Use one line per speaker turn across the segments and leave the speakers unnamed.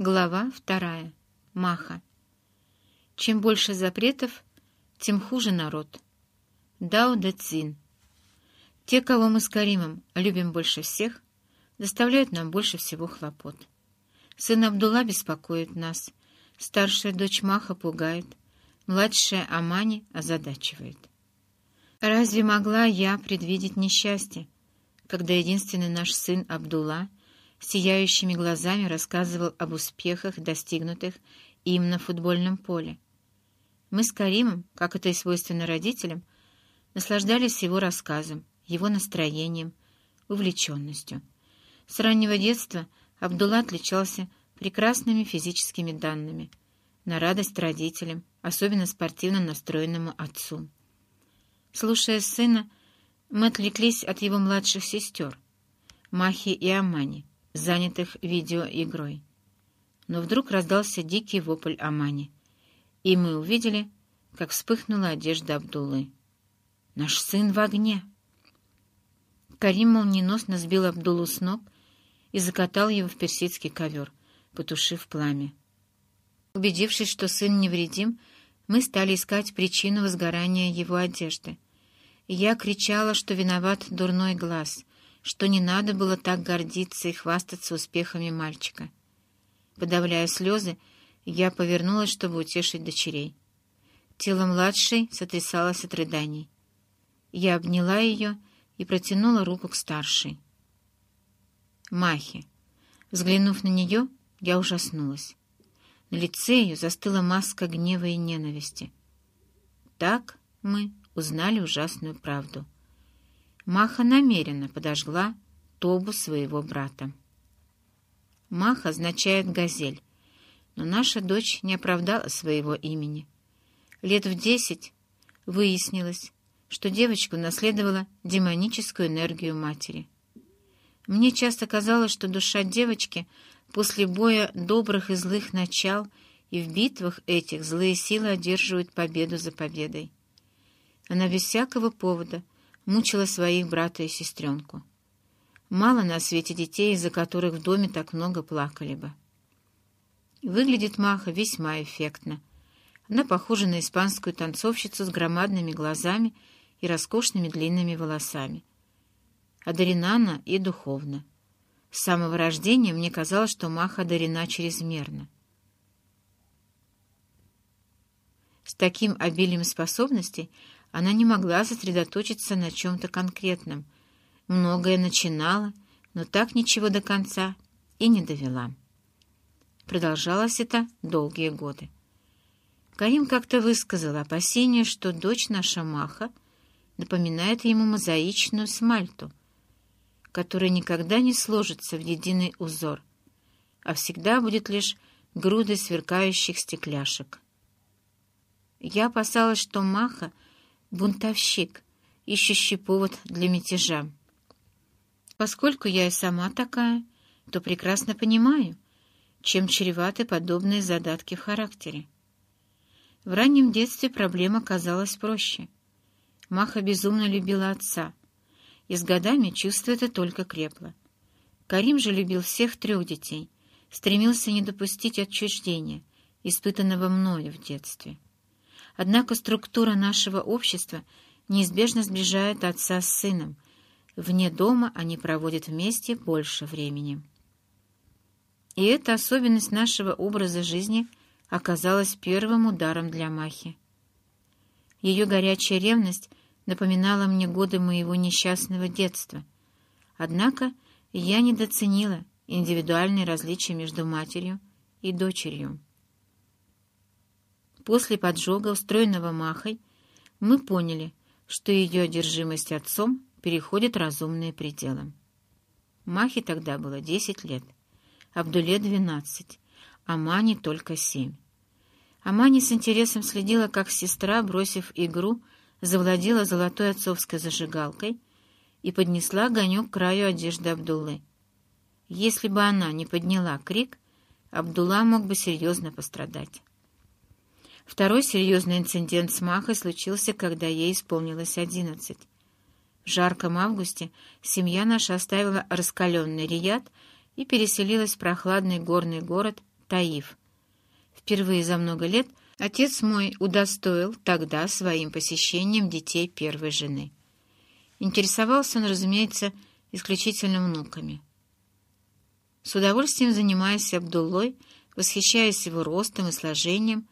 Глава вторая. Маха. Чем больше запретов, тем хуже народ. Дао Дэ Цзин. Те, кого мы с Каримом любим больше всех, доставляют нам больше всего хлопот. Сын Абдулла беспокоит нас, старшая дочь Маха пугает, младшая Амани озадачивает. Разве могла я предвидеть несчастье, когда единственный наш сын Абдулла сияющими глазами рассказывал об успехах, достигнутых им на футбольном поле. Мы с Каримом, как это и свойственно родителям, наслаждались его рассказом, его настроением, увлеченностью. С раннего детства Абдулла отличался прекрасными физическими данными, на радость родителям, особенно спортивно настроенному отцу. Слушая сына, мы отвлеклись от его младших сестер, Махи и Амани, занятых видеоигрой. Но вдруг раздался дикий вопль Амани, и мы увидели, как вспыхнула одежда Абдуллы. «Наш сын в огне!» Карим молниеносно сбил Абдуллу с ног и закатал его в персидский ковер, потушив пламя. Убедившись, что сын невредим, мы стали искать причину возгорания его одежды. я кричала, что виноват дурной глаз, что не надо было так гордиться и хвастаться успехами мальчика. Подавляя слезы, я повернулась, чтобы утешить дочерей. Тело младшей сотрясалось от рыданий. Я обняла ее и протянула руку к старшей. Махи. Взглянув на нее, я ужаснулась. На лице ее застыла маска гнева и ненависти. Так мы узнали ужасную правду — Маха намеренно подожгла тобу своего брата. Маха означает «газель», но наша дочь не оправдала своего имени. Лет в десять выяснилось, что девочка унаследовала демоническую энергию матери. Мне часто казалось, что душа девочки после боя добрых и злых начал и в битвах этих злые силы одерживают победу за победой. Она без всякого повода — мучила своих брата и сестренку. Мало на свете детей, из-за которых в доме так много плакали бы. Выглядит Маха весьма эффектно. Она похожа на испанскую танцовщицу с громадными глазами и роскошными длинными волосами. Одарена она и духовно. С самого рождения мне казалось, что Маха одарена чрезмерно. С таким обилием способностей она не могла сосредоточиться на чем-то конкретном. Многое начинала, но так ничего до конца и не довела. Продолжалось это долгие годы. Карим как-то высказал опасение, что дочь наша Маха напоминает ему мозаичную смальту, которая никогда не сложится в единый узор, а всегда будет лишь грудой сверкающих стекляшек. Я опасалась, что Маха — бунтовщик, ищущий повод для мятежа. Поскольку я и сама такая, то прекрасно понимаю, чем чреваты подобные задатки в характере. В раннем детстве проблема казалась проще. Маха безумно любила отца, и с годами чувство это только крепло. Карим же любил всех трех детей, стремился не допустить отчуждения, испытанного мною в детстве. Однако структура нашего общества неизбежно сближает отца с сыном. Вне дома они проводят вместе больше времени. И эта особенность нашего образа жизни оказалась первым ударом для Махи. Ее горячая ревность напоминала мне годы моего несчастного детства. Однако я недооценила индивидуальные различия между матерью и дочерью. После поджога, устроенного Махой, мы поняли, что ее одержимость отцом переходит разумные пределы. Махе тогда было десять лет, Абдуле — двенадцать, а Мане только семь. Амани с интересом следила, как сестра, бросив игру, завладела золотой отцовской зажигалкой и поднесла огонек к краю одежды Абдуллы. Если бы она не подняла крик, Абдулла мог бы серьезно пострадать. Второй серьезный инцидент с Махой случился, когда ей исполнилось одиннадцать. В жарком августе семья наша оставила раскаленный Рият и переселилась в прохладный горный город Таиф. Впервые за много лет отец мой удостоил тогда своим посещением детей первой жены. Интересовался он, разумеется, исключительно внуками. С удовольствием занимаясь Абдуллой, восхищаясь его ростом и сложением,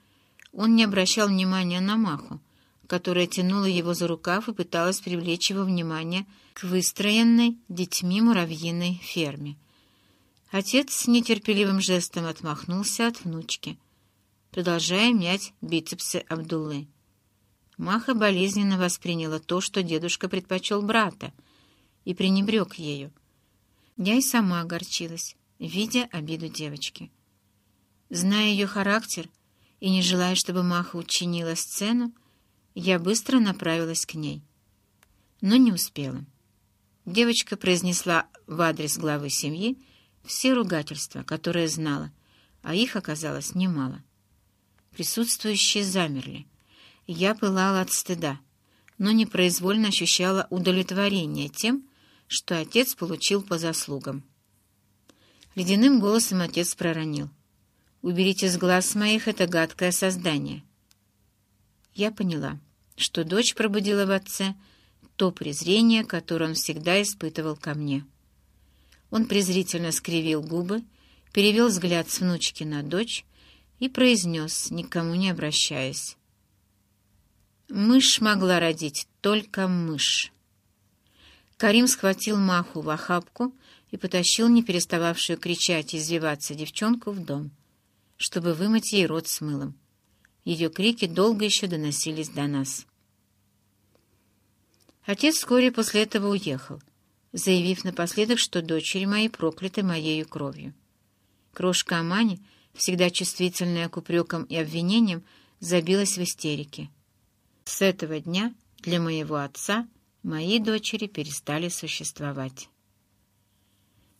он не обращал внимания на Маху, которая тянула его за рукав и пыталась привлечь его внимание к выстроенной детьми муравьиной ферме. Отец с нетерпеливым жестом отмахнулся от внучки, продолжая мять бицепсы Абдуллы. Маха болезненно восприняла то, что дедушка предпочел брата, и пренебрег ею. Я и сама огорчилась, видя обиду девочки. Зная ее характер и не желая, чтобы Маха учинила сцену, я быстро направилась к ней. Но не успела. Девочка произнесла в адрес главы семьи все ругательства, которые знала, а их оказалось немало. Присутствующие замерли. Я пылала от стыда, но непроизвольно ощущала удовлетворение тем, что отец получил по заслугам. Ледяным голосом отец проронил. «Уберите с глаз моих это гадкое создание». Я поняла, что дочь пробудила в отце то презрение, которое он всегда испытывал ко мне. Он презрительно скривил губы, перевел взгляд с внучки на дочь и произнес, никому не обращаясь. «Мышь могла родить, только мышь». Карим схватил Маху в охапку и потащил не перестававшую кричать и извиваться девчонку в дом, чтобы вымыть ей рот с мылом. Ее крики долго еще доносились до нас. Отец вскоре после этого уехал — заявив напоследок, что дочери мои прокляты моею кровью. Крошка Амани, всегда чувствительная к упрекам и обвинениям, забилась в истерике. С этого дня для моего отца мои дочери перестали существовать.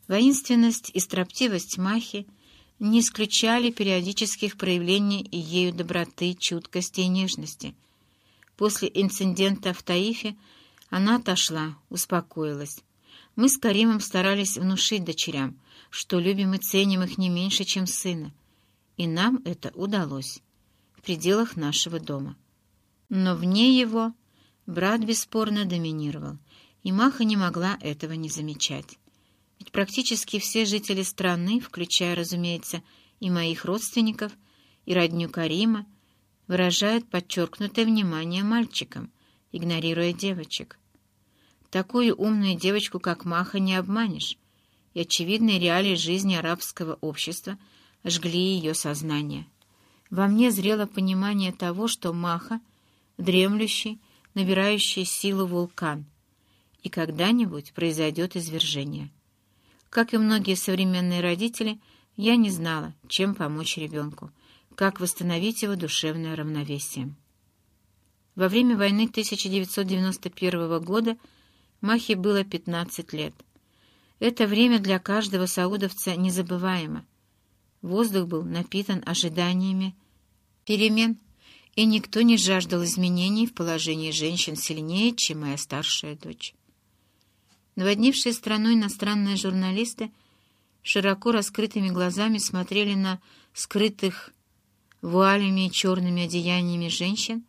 Воинственность и строптивость Махи не исключали периодических проявлений ею доброты, чуткости и нежности. После инцидента в Таифе она отошла, успокоилась, мы с Каримом старались внушить дочерям, что любим и ценим их не меньше, чем сына, и нам это удалось в пределах нашего дома. Но вне его брат бесспорно доминировал, и Маха не могла этого не замечать. Практически все жители страны, включая, разумеется, и моих родственников, и родню Карима, выражают подчеркнутое внимание мальчикам, игнорируя девочек. Такую умную девочку, как Маха, не обманешь, и очевидные реалии жизни арабского общества жгли ее сознание. Во мне зрело понимание того, что Маха — дремлющий, набирающий силу вулкан, и когда-нибудь произойдет извержение. Как и многие современные родители, я не знала, чем помочь ребенку, как восстановить его душевное равновесие. Во время войны 1991 года Махе было 15 лет. Это время для каждого саудовца незабываемо. Воздух был напитан ожиданиями перемен, и никто не жаждал изменений в положении женщин сильнее, чем моя старшая дочь. Наводнившие страну иностранные журналисты широко раскрытыми глазами смотрели на скрытых вуалями и черными одеяниями женщин,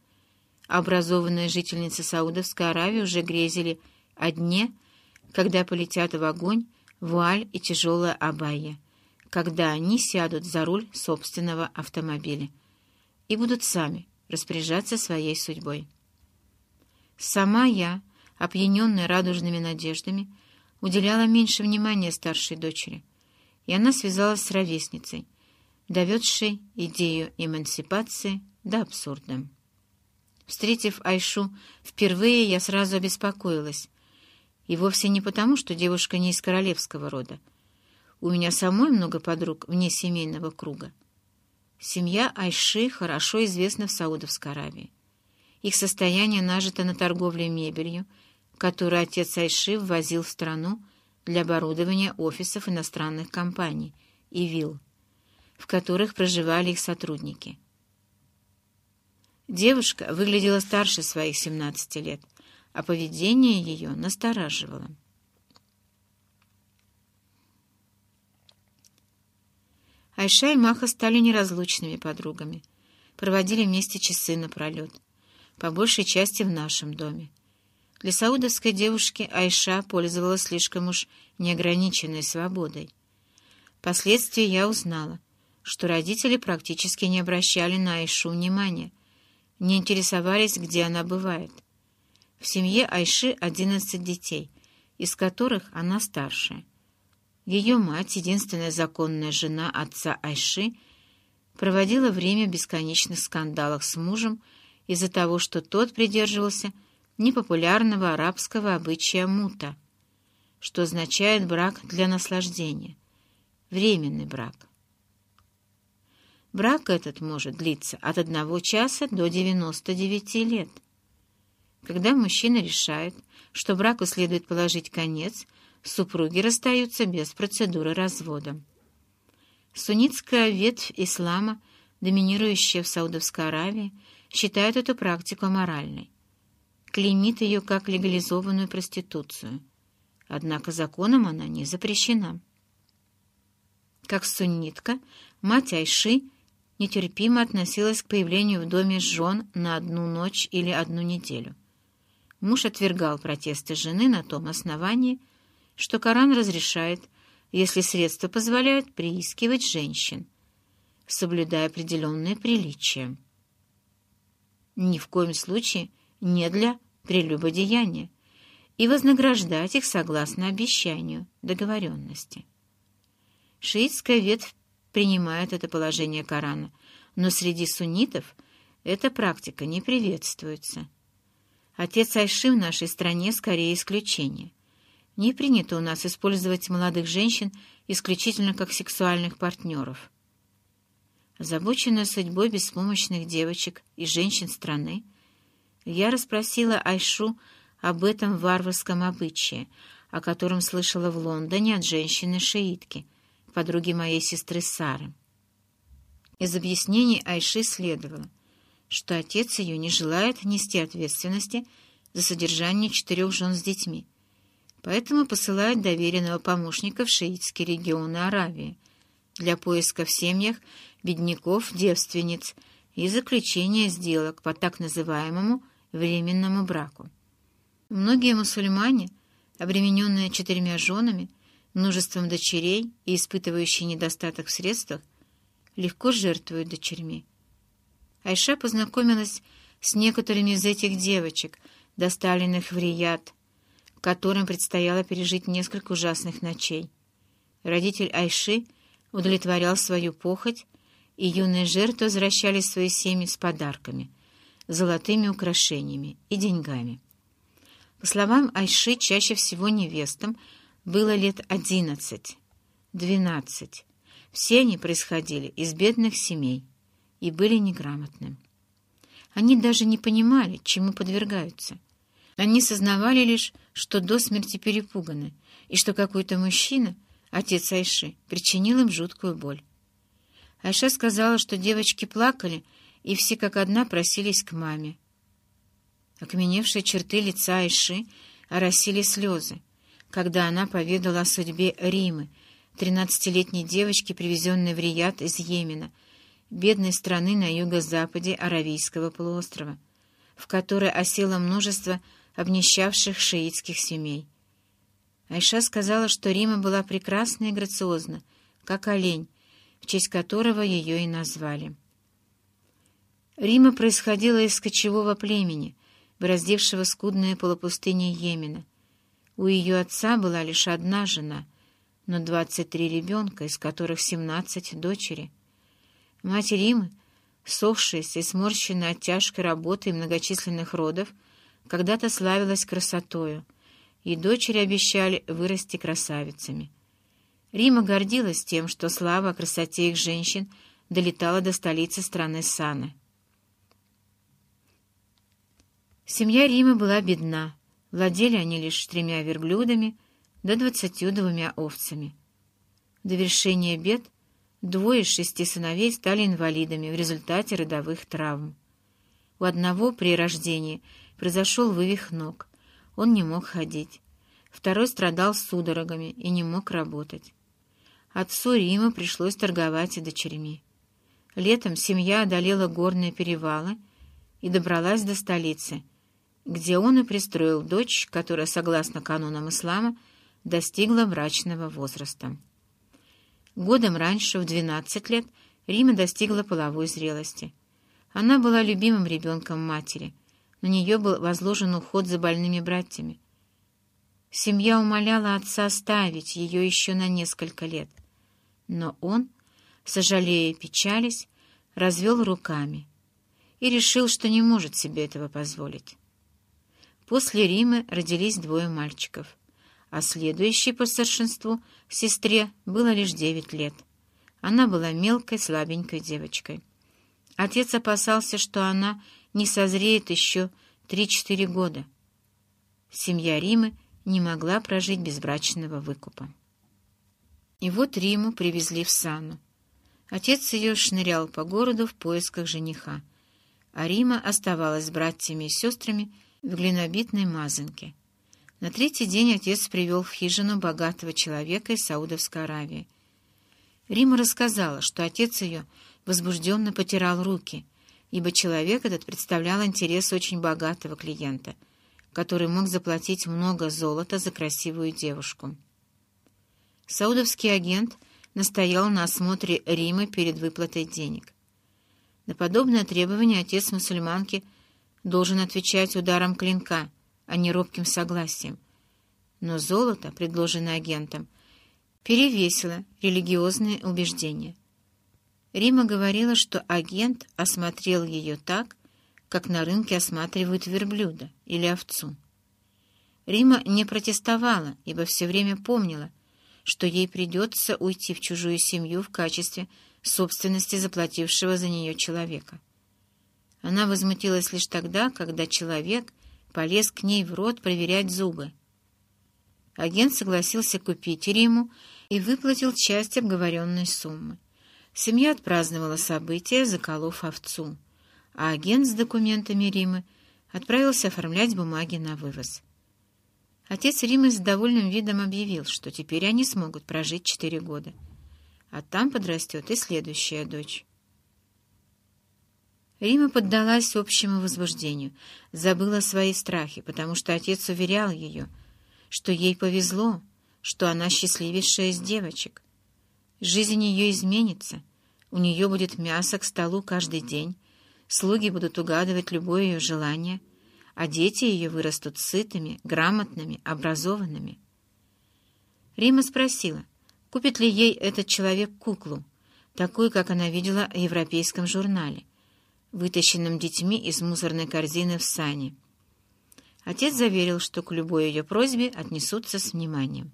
образованные жительницы Саудовской Аравии уже грезили о дне, когда полетят в огонь вуаль и тяжелая абайя, когда они сядут за руль собственного автомобиля и будут сами распоряжаться своей судьбой. Сама я, опьяненная радужными надеждами, уделяла меньше внимания старшей дочери, и она связалась с ровесницей, доведшей идею эмансипации до абсурда. Встретив Айшу впервые, я сразу обеспокоилась, и вовсе не потому, что девушка не из королевского рода. У меня самой много подруг вне семейного круга. Семья Айши хорошо известна в Саудовской Аравии. Их состояние нажито на торговле мебелью, которую отец Айши ввозил в страну для оборудования офисов иностранных компаний и вилл, в которых проживали их сотрудники. Девушка выглядела старше своих 17 лет — а поведение ее настораживало. Айша и Маха стали неразлучными подругами, проводили вместе часы напролет, по большей части в нашем доме. Для саудовской девушки Айша пользовалась слишком уж неограниченной свободой. Впоследствии я узнала, что родители практически не обращали на Айшу внимания, не интересовались, где она бывает. В семье Айши одиннадцать детей, из которых она старшая. Ее мать, единственная законная жена отца Айши, проводила время в бесконечных скандалах с мужем из-за того, что тот придерживался непопулярного арабского обычая мута, что означает брак для наслаждения, временный брак. Брак этот может длиться от одного часа до 99 лет. Когда мужчина решает, что браку следует положить конец, супруги расстаются без процедуры развода. Суннитская ветвь ислама, доминирующая в Саудовской Аравии, считает эту практику аморальной. Клеймит ее как легализованную проституцию. Однако законом она не запрещена. Как суннитка, мать Айши нетерпимо относилась к появлению в доме жен на одну ночь или одну неделю. Муж отвергал протесты жены на том основании, что Коран разрешает, если средства позволяют, приискивать женщин, соблюдая определенные приличия. Ни в коем случае не для прелюбодеяния и вознаграждать их согласно обещанию, договоренности. Шиитская ветвь принимает это положение Корана, но среди суннитов эта практика не приветствуется. Отец Айши в нашей стране скорее исключение. Не принято у нас использовать молодых женщин исключительно как сексуальных партнеров. Озабоченная судьбой беспомощных девочек и женщин страны, я расспросила Айшу об этом варварском обычае, о котором слышала в Лондоне от женщины-шиитки, подруги моей сестры Сары. Из объяснений Айши следовало, что отец ее не желает нести ответственности за содержание четырех жен с детьми, поэтому посылает доверенного помощника в шиитские регионы Аравии для поиска в семьях бедняков, девственниц и заключения сделок по так называемому временному браку. Многие мусульмане, обремененные четырьмя женами, множеством дочерей и испытывающие недостаток в средствах, легко жертвуют дочерьми. Айша познакомилась с некоторыми из этих девочек, доставленных в Рияд, которым предстояло пережить несколько ужасных ночей. Родитель Айши удовлетворял свою похоть, и юные жертвы возвращались в свои семьи с подарками — золотыми украшениями и деньгами. По словам Айши, чаще всего невестам было лет одиннадцать, двенадцать. Все они происходили из бедных семей и были неграмотны. Они даже не понимали, чему подвергаются. Они сознавали лишь, что до смерти перепуганы, и что какой-то мужчина, отец Айши, причинил им жуткую боль. Айша сказала, что девочки плакали, и все как одна просились к маме. Окаменевшие черты лица Айши оросили слезы, когда она поведала о судьбе Римы, тринадцатилетней девочки, привезенной в Рияд из Йемена, бедной страны на юго-западе Аравийского полуострова, в которой осело множество обнищавших шиитских семей. Айша сказала, что Рима была прекрасна и грациозна, как олень, в честь которого ее и назвали. Рима происходила из кочевого племени, бороздившего скудные полупустыни Йемена. У ее отца была лишь одна жена, но двадцать три ребенка, из которых семнадцать дочери. Мать Римы, сохшаяся и сморщенная от тяжкой работы и многочисленных родов, когда-то славилась красотою, и дочери обещали вырасти красавицами. Рима гордилась тем, что слава о красоте их женщин долетала до столицы страны Саны. Семья Рима была бедна, владели они лишь тремя верблюдами да двадцатью двумя овцами. В довершение бед двое из шести сыновей стали инвалидами в результате родовых травм. У одного при рождении произошел вывих ног, он не мог ходить. Второй страдал судорогами и не мог работать. отцу Рима пришлось торговать и дочерьми. Летом семья одолела горные перевалы и добралась до столицы, где он и пристроил дочь, которая, согласно канонам ислама, достигла брачного возраста. Годом раньше, в 12 лет, Рима достигла половой зрелости. Она была любимым ребенком матери. На нее был возложен уход за больными братьями. Семья умоляла отца оставить ее еще на несколько лет. Но он, сожалея и печались, развел руками и решил, что не может себе этого позволить. После Римы родились двое мальчиков, а следующей по старшинству сестре было лишь девять лет. Она была мелкой, слабенькой девочкой. Отец опасался, что она не созреет еще три-четыре года. Семья Римы не могла прожить без брачного выкупа. И вот Риму привезли в Сану. Отец ее шнырял по городу в поисках жениха, а Рима оставалась с братьями и сестрами в глинобитной мазанке. На третий день отец привел в хижину богатого человека из Саудовской Аравии. Рима рассказала, что отец ее возбужденно потирал руки, ибо человек этот представлял интерес очень богатого клиента, который мог заплатить много золота за красивую девушку. Саудовский агент настоял на осмотре Рима перед выплатой денег. На подобное требование отец мусульманки должен отвечать ударом клинка, а не робким согласием. Но золото, предложенное агентом, перевесило религиозные убеждения. Рима говорила, что агент осмотрел ее так, как на рынке осматривают верблюда или овцу. Рима не протестовала, ибо все время помнила, что ей придется уйти в чужую семью в качестве собственности заплатившего за нее человека. Она возмутилась лишь тогда, когда человек полез к ней в рот проверять зубы. Агент согласился купить Риму и выплатил часть обговоренной суммы. Семья отпраздновала событие, заколов овцу, а агент с документами Римы отправился оформлять бумаги на вывоз. Отец Римы с довольным видом объявил, что теперь они смогут прожить четыре года, а там подрастет и следующая дочь. Рима поддалась общему возбуждению, забыла свои страхи, потому что отец уверял ее, что ей повезло, что она счастливейшая из девочек. Жизнь ее изменится, у нее будет мясо к столу каждый день, слуги будут угадывать любое ее желание — а дети ее вырастут сытыми, грамотными, образованными. Рима спросила, купит ли ей этот человек куклу, такую, как она видела в европейском журнале, вытащенном детьми из мусорной корзины в сане. Отец заверил, что к любой ее просьбе отнесутся с вниманием.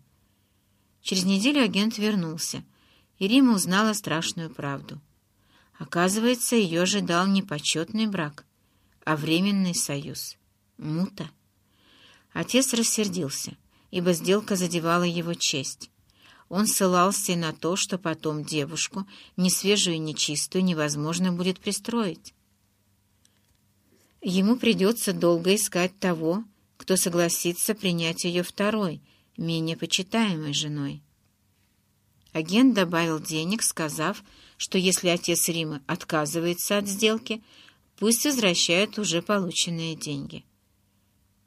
Через неделю агент вернулся, и Рима узнала страшную правду. Оказывается, ее ожидал не почетный брак, а временный союз мута. Отец рассердился, ибо сделка задевала его честь. Он ссылался и на то, что потом девушку, ни свежую, ни чистую, невозможно будет пристроить. Ему придется долго искать того, кто согласится принять ее второй, менее почитаемой женой. Агент добавил денег, сказав, что если отец Римы отказывается от сделки, пусть возвращает уже полученные деньги.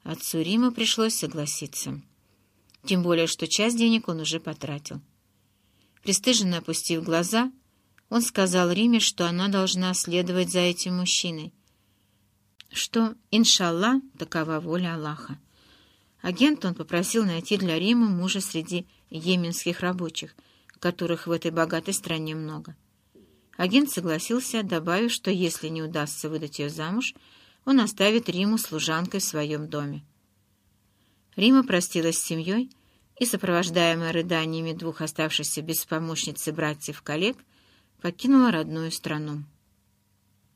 Отцу Рима пришлось согласиться. Тем более, что часть денег он уже потратил. Престыженно опустив глаза, он сказал Риме, что она должна следовать за этим мужчиной, что, иншалла, такова воля Аллаха. Агент он попросил найти для Рима мужа среди йеменских рабочих, которых в этой богатой стране много. Агент согласился, добавив, что если не удастся выдать ее замуж, он оставит Риму служанкой в своем доме. Рима простилась с семьей и, сопровождаемая рыданиями двух оставшихся без помощницы братьев-коллег, покинула родную страну.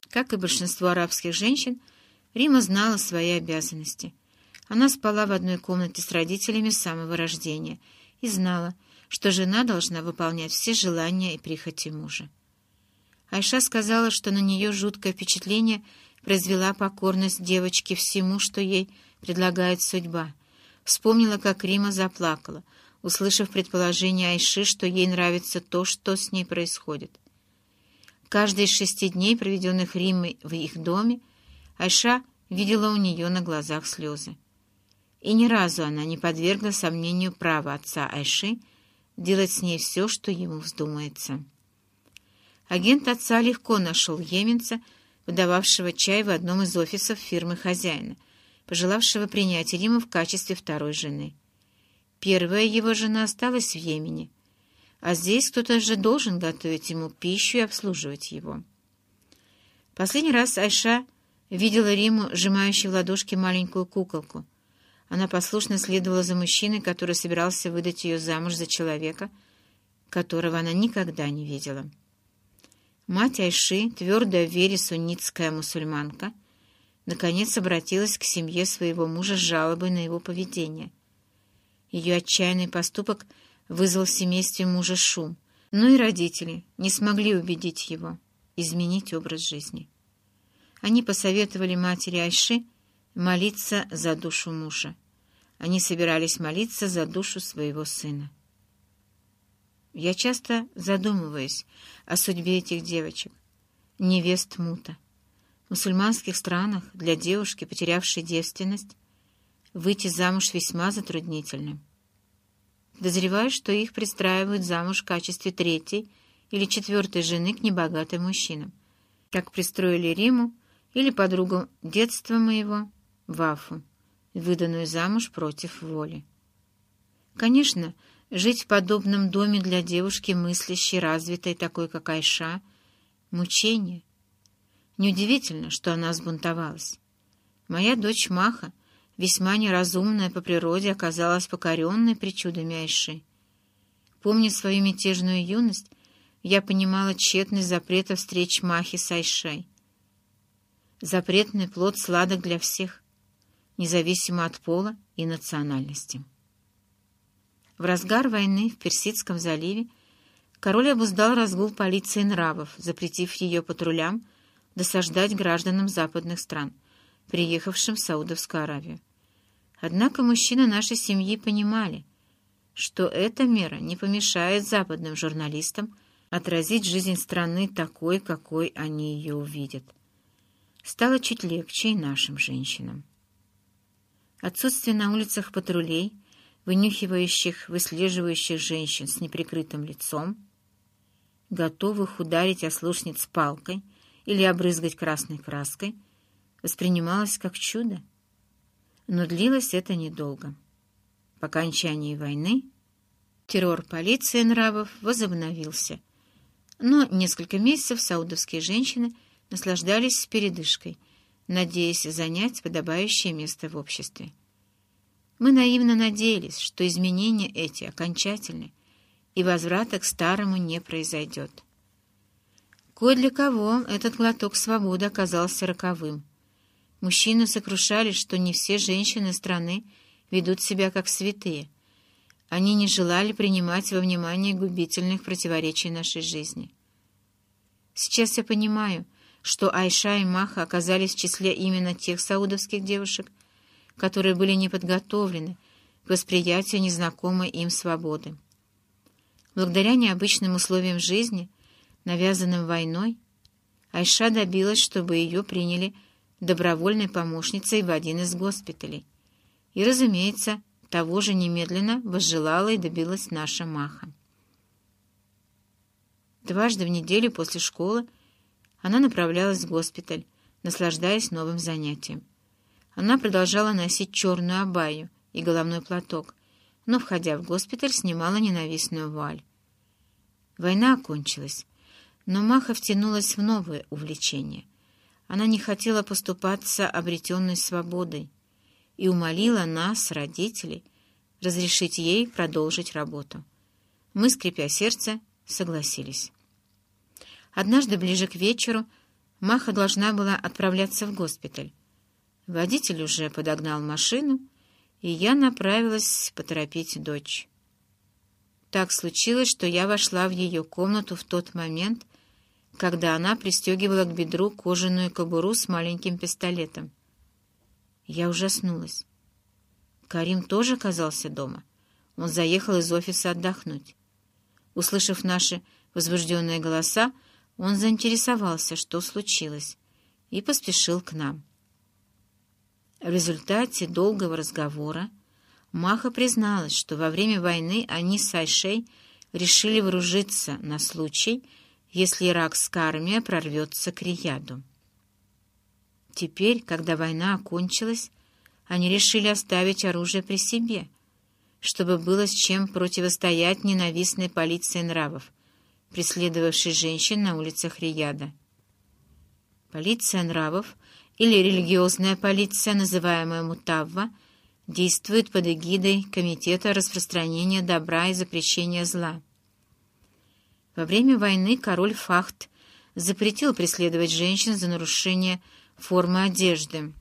Как и большинство арабских женщин, Рима знала свои обязанности. Она спала в одной комнате с родителями с самого рождения и знала, что жена должна выполнять все желания и прихоти мужа. Айша сказала, что на нее жуткое впечатление – произвела покорность девочки всему, что ей предлагает судьба. Вспомнила, как Рима заплакала, услышав предположение Айши, что ей нравится то, что с ней происходит. Каждый из шести дней, проведенных Римой в их доме, Айша видела у нее на глазах слезы. И ни разу она не подвергла сомнению права отца Айши делать с ней все, что ему вздумается. Агент отца легко нашел еменца, подававшего чай в одном из офисов фирмы хозяина, пожелавшего принять Риму в качестве второй жены. Первая его жена осталась в Йемене, а здесь кто-то же должен готовить ему пищу и обслуживать его. Последний раз Айша видела Риму, сжимающей в ладошке маленькую куколку. Она послушно следовала за мужчиной, который собирался выдать ее замуж за человека, которого она никогда не видела. Мать Айши, твердая в вере суннитская мусульманка, наконец обратилась к семье своего мужа с жалобой на его поведение. Ее отчаянный поступок — вызвал в семействе мужа шум, но и родители не смогли убедить его изменить образ жизни. Они посоветовали матери Айши молиться за душу мужа. Они собирались молиться за душу своего сына. Я часто задумываюсь о судьбе этих девочек, невест Мута. В мусульманских странах для девушки, потерявшей девственность, выйти замуж весьма затруднительным. Подозреваю, что их пристраивают замуж в качестве третьей или четвертой жены к небогатым мужчинам, как пристроили Риму или подругу детства моего, Вафу, выданную замуж против воли. Конечно, жить в подобном доме для девушки, мыслящей, развитой, такой, как Айша, — мучение. Неудивительно, что она сбунтовалась. Моя дочь Маха — весьма неразумная по природе, оказалась покоренной причудами Айши. Помня свою мятежную юность, я понимала тщетность запрета встреч Махи с Айшей. Запретный плод сладок для всех, независимо от пола и национальности. В разгар войны в Персидском заливе король обуздал разгул полиции нравов, запретив ее патрулям досаждать гражданам западных стран, приехавшим в Саудовскую Аравию. Однако мужчины нашей семьи понимали, что эта мера не помешает западным журналистам отразить жизнь страны такой, какой они ее увидят. Стало чуть легче и нашим женщинам. Отсутствие на улицах патрулей, вынюхивающих, выслеживающих женщин с неприкрытым лицом, готовых ударить ослушниц палкой или обрызгать красной краской, воспринималось как чудо. Но длилось это недолго. По окончании войны террор полиции нравов возобновился. Но несколько месяцев саудовские женщины наслаждались передышкой, надеясь занять подобающее место в обществе. Мы наивно надеялись, что изменения эти окончательны, и возврата к старому не произойдет. Кое для кого этот глоток свободы оказался роковым — Мужчины сокрушались, что не все женщины страны ведут себя как святые. Они не желали принимать во внимание губительных противоречий нашей жизни. Сейчас я понимаю, что Айша и Маха оказались в числе именно тех саудовских девушек, которые были не подготовлены к восприятию незнакомой им свободы. Благодаря необычным условиям жизни, навязанным войной, Айша добилась, чтобы ее приняли добровольной помощницей в один из госпиталей. И, разумеется, того же немедленно возжелала и добилась наша Маха. Дважды в неделю после школы она направлялась в госпиталь, наслаждаясь новым занятием. Она продолжала носить черную абаю и головной платок, но, входя в госпиталь, снимала ненавистную вуаль. Война окончилась, но Маха втянулась в новое увлечение. Она не хотела поступаться обретенной свободой и умолила нас, родителей, разрешить ей продолжить работу. Мы, скрипя сердце, согласились. Однажды, ближе к вечеру, Маха должна была отправляться в госпиталь. Водитель уже подогнал машину, и я направилась поторопить дочь. Так случилось, что я вошла в ее комнату в тот момент, когда она пристегивала к бедру кожаную кобуру с маленьким пистолетом. Я ужаснулась. Карим тоже оказался дома. он заехал из офиса отдохнуть. Услышав наши возбужденные голоса, он заинтересовался, что случилось, и поспешил к нам. В результате долгого разговора Маха призналась, что во время войны они с Айшей решили вооружиться на случай, если иракская армия прорвется к Рияду. Теперь, когда война окончилась, они решили оставить оружие при себе, чтобы было с чем противостоять ненавистной полиции нравов, преследовавшей женщин на улицах Рияда. Полиция нравов или религиозная полиция, называемая Мутавва, действует под эгидой Комитета распространения добра и запрещения зла. Во время войны король Фахт запретил преследовать женщин за нарушение формы одежды.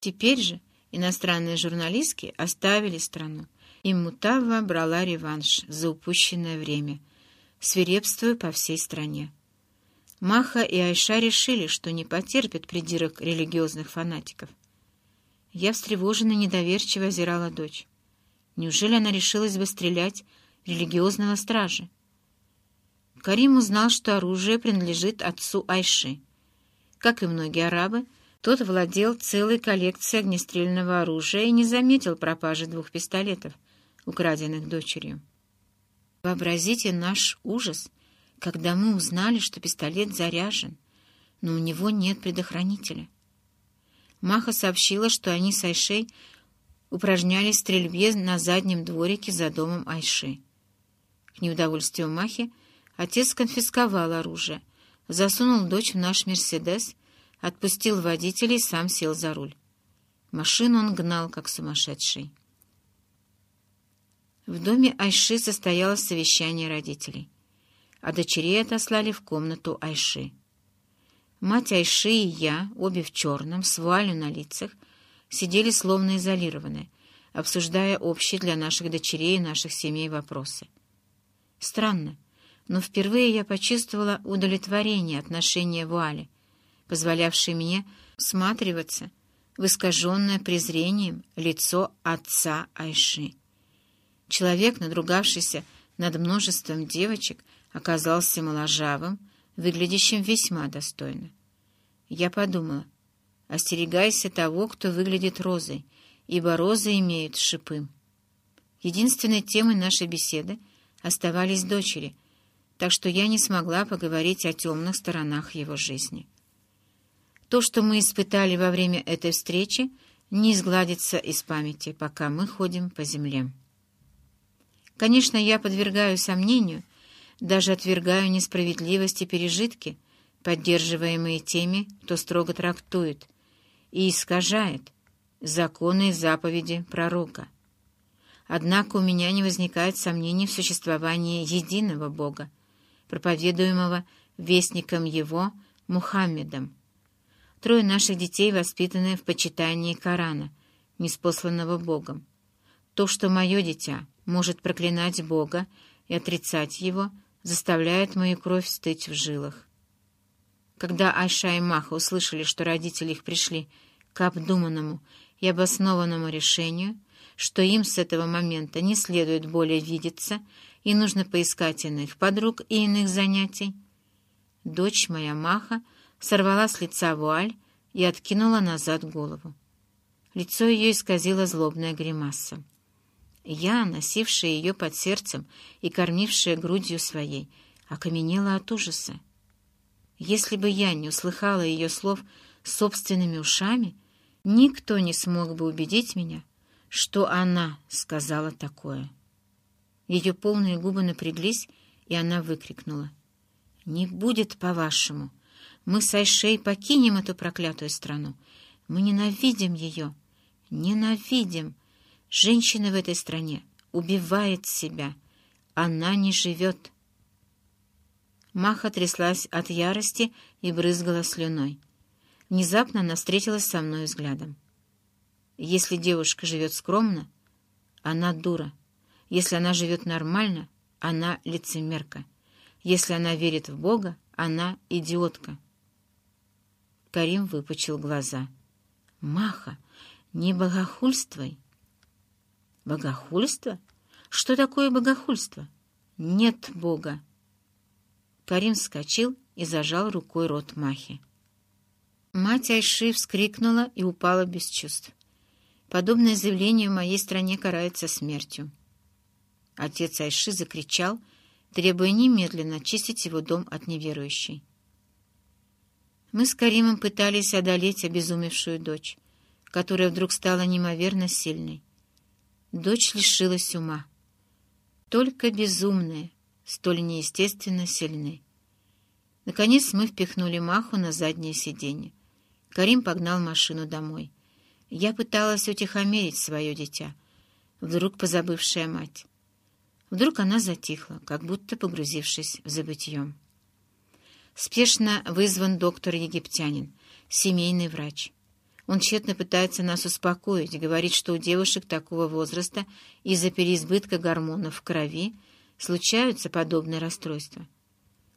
Теперь же иностранные журналистки оставили страну, и Мутава брала реванш за упущенное время, свирепствуя по всей стране. Маха и Айша решили, что не потерпят придирок религиозных фанатиков. Я встревоженно недоверчиво озирала дочь. Неужели она решилась бы стрелять религиозного стража? Карим узнал, что оружие принадлежит отцу Айши. Как и многие арабы, тот владел целой коллекцией огнестрельного оружия и не заметил пропажи двух пистолетов, украденных дочерью. Вообразите наш ужас, когда мы узнали, что пистолет заряжен, но у него нет предохранителя. Маха сообщила, что они с Айшей упражнялись в стрельбе на заднем дворике за домом Айши. К неудовольствию Махи отец конфисковал оружие, засунул дочь в наш «Мерседес», отпустил водителя и сам сел за руль. Машину он гнал, как сумасшедший. В доме Айши состоялось совещание родителей, а дочерей отослали в комнату Айши. Мать Айши и я, обе в черном, с вуалью на лицах, сидели словно изолированные, обсуждая общие для наших дочерей и наших семей вопросы. Странно, но впервые я почувствовала удовлетворение отношения вуали, позволявшее мне всматриваться в искаженное презрением лицо отца Айши. Человек, надругавшийся над множеством девочек, оказался моложавым, выглядящим весьма достойно. Я подумала, остерегайся того, кто выглядит розой, ибо розы имеют шипы. Единственной темой нашей беседы оставались дочери, так что я не смогла поговорить о темных сторонах его жизни. То, что мы испытали во время этой встречи, не изгладится из памяти, пока мы ходим по земле. Конечно, я подвергаю сомнению даже отвергаю несправедливость и пережитки, поддерживаемые теми, кто строго трактует и искажает законы и заповеди пророка. Однако у меня не возникает сомнений в существовании единого Бога, проповедуемого вестником Его Мухаммедом. Трое наших детей воспитаны в почитании Корана, неспосланного Богом. То, что мое дитя может проклинать Бога и отрицать Его — заставляет мою кровь стыть в жилах. Когда Айша и Маха услышали, что родители их пришли к обдуманному и обоснованному решению, что им с этого момента не следует более видеться и нужно поискать иных подруг и иных занятий, дочь моя Маха сорвала с лица вуаль и откинула назад голову. Лицо ее исказило злобная гримаса. Я, носившая ее под сердцем и кормившая грудью своей, окаменела от ужаса. Если бы я не услыхала ее слов собственными ушами, никто не смог бы убедить меня, что она сказала такое. Ее полные губы напряглись, и она выкрикнула. «Не будет, по-вашему. Мы с Айшей покинем эту проклятую страну. Мы ненавидим ее. Ненавидим!» Женщина в этой стране убивает себя. Она не живет. Маха тряслась от ярости и брызгала слюной. Внезапно она встретилась со мной взглядом. Если девушка живет скромно, она дура. Если она живет нормально, она лицемерка. Если она верит в Бога, она идиотка. Карим выпучил глаза. «Маха, не богохульствуй!» Богохульство? Что такое богохульство? Нет Бога. Карим вскочил и зажал рукой рот Махи. Мать Айши вскрикнула и упала без чувств. Подобное заявление в моей стране карается смертью. Отец Айши закричал, требуя немедленно очистить его дом от неверующей. Мы с Каримом пытались одолеть обезумевшую дочь, которая вдруг стала неимоверно сильной. Дочь лишилась ума. Только безумные, столь неестественно сильны. Наконец мы впихнули Маху на заднее сиденье. Карим погнал машину домой. Я пыталась утихомирить свое дитя, вдруг позабывшая мать. Вдруг она затихла, как будто погрузившись в забытье. Спешно вызван доктор-египтянин, семейный врач. Он тщетно пытается нас успокоить, говорит, что у девушек такого возраста из-за переизбытка гормонов в крови случаются подобные расстройства.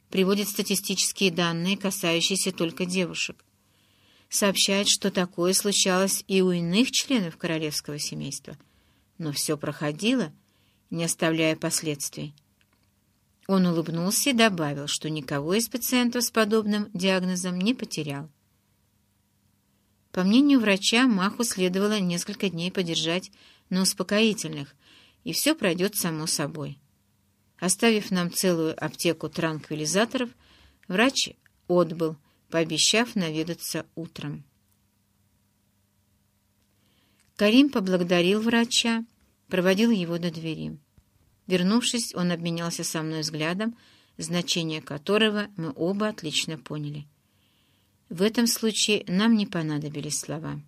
Приводит статистические данные, касающиеся только девушек. Сообщает, что такое случалось и у иных членов королевского семейства. Но все проходило, не оставляя последствий. Он улыбнулся и добавил, что никого из пациентов с подобным диагнозом не потерял. По мнению врача, Маху следовало несколько дней подержать на успокоительных, и все пройдет само собой. Оставив нам целую аптеку транквилизаторов, врач отбыл, пообещав наведаться утром. Карим поблагодарил врача, проводил его до двери. Вернувшись, он обменялся со мной взглядом, значение которого мы оба отлично поняли. В этом случае нам не понадобились слова.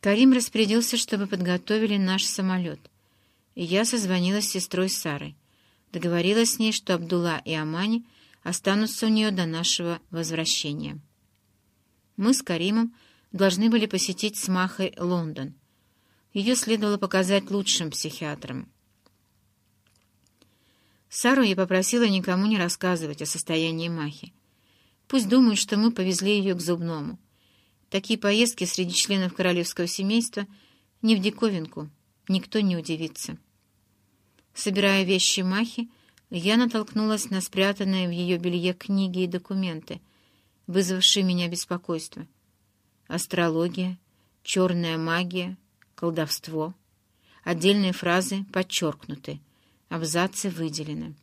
Карим распорядился, чтобы подготовили наш самолет, и я созвонилась с сестрой Сарой. Договорилась с ней, что Абдулла и Амани останутся у нее до нашего возвращения. Мы с Каримом должны были посетить с Махой Лондон. Ее следовало показать лучшим психиатрам. Сару я попросила никому не рассказывать о состоянии Махи. Пусть думают, что мы повезли ее к зубному. Такие поездки среди членов королевского семейства не в диковинку, никто не удивится. Собирая вещи Махи, я натолкнулась на спрятанные в ее белье книги и документы, вызвавшие меня беспокойство. Астрология, черная магия, колдовство. Отдельные фразы подчеркнуты, абзацы выделены.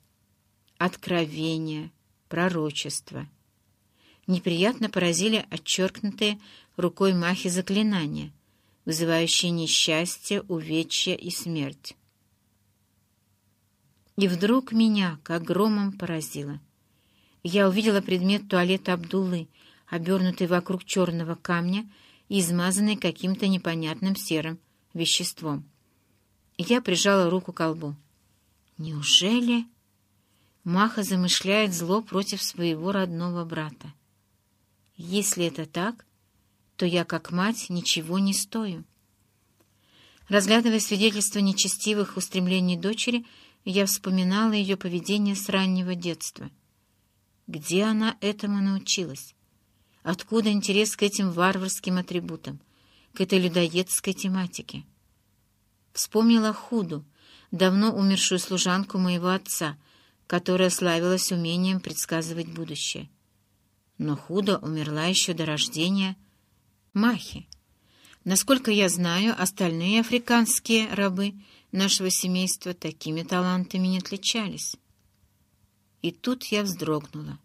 Откровение, пророчество — неприятно поразили отчеркнутые рукой Махи заклинания, вызывающие несчастье, увечья и смерть. И вдруг меня, как громом, поразило. Я увидела предмет туалета Абдуллы, обернутый вокруг черного камня и измазанный каким-то непонятным серым веществом. Я прижала руку к колбу. Неужели Маха замышляет зло против своего родного брата? Если это так, то я, как мать, ничего не стою. Разглядывая свидетельства нечестивых устремлений дочери, я вспоминала ее поведение с раннего детства. Где она этому научилась? Откуда интерес к этим варварским атрибутам, к этой людоедской тематике? Вспомнила Худу, давно умершую служанку моего отца, которая славилась умением предсказывать будущее но худо умерла еще до рождения Махи. Насколько я знаю, остальные африканские рабы нашего семейства такими талантами не отличались. И тут я вздрогнула,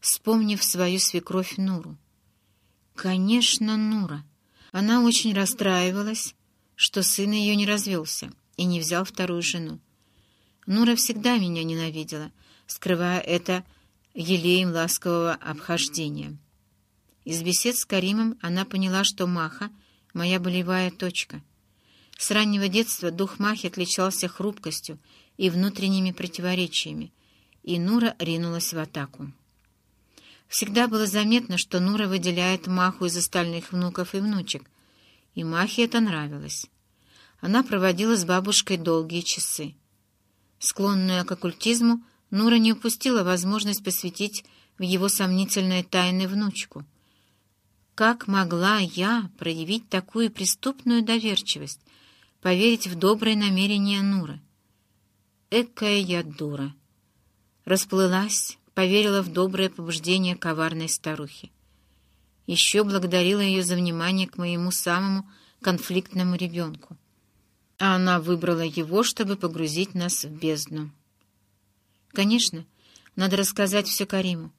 вспомнив свою свекровь Нуру. Конечно, Нура. Она очень расстраивалась, что сын ее не развелся и не взял вторую жену. Нура всегда меня ненавидела, скрывая это елеем ласкового обхождения. Из бесед с Каримом она поняла, что Маха — моя болевая точка. С раннего детства дух Махи отличался хрупкостью и внутренними противоречиями, и Нура ринулась в атаку. Всегда было заметно, что Нура выделяет Маху из остальных внуков и внучек, и Махе это нравилось. Она проводила с бабушкой долгие часы. Склонная к оккультизму, Нура не упустила возможность посвятить в его сомнительные тайны внучку. Как могла я проявить такую преступную доверчивость, поверить в добрые намерения Нуры. Экая я дура. Расплылась, поверила в доброе побуждение коварной старухи. Еще благодарила ее за внимание к моему самому конфликтному ребенку. А она выбрала его, чтобы погрузить нас в бездну. Конечно, надо рассказать все Кариму,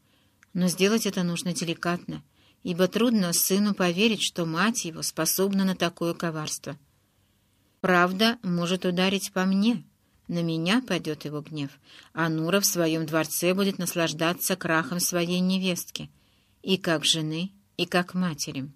но сделать это нужно деликатно, ибо трудно сыну поверить, что мать его способна на такое коварство. Правда может ударить по мне, на меня пойдет его гнев, а Нура в своем дворце будет наслаждаться крахом своей невестки, и как жены, и как матери.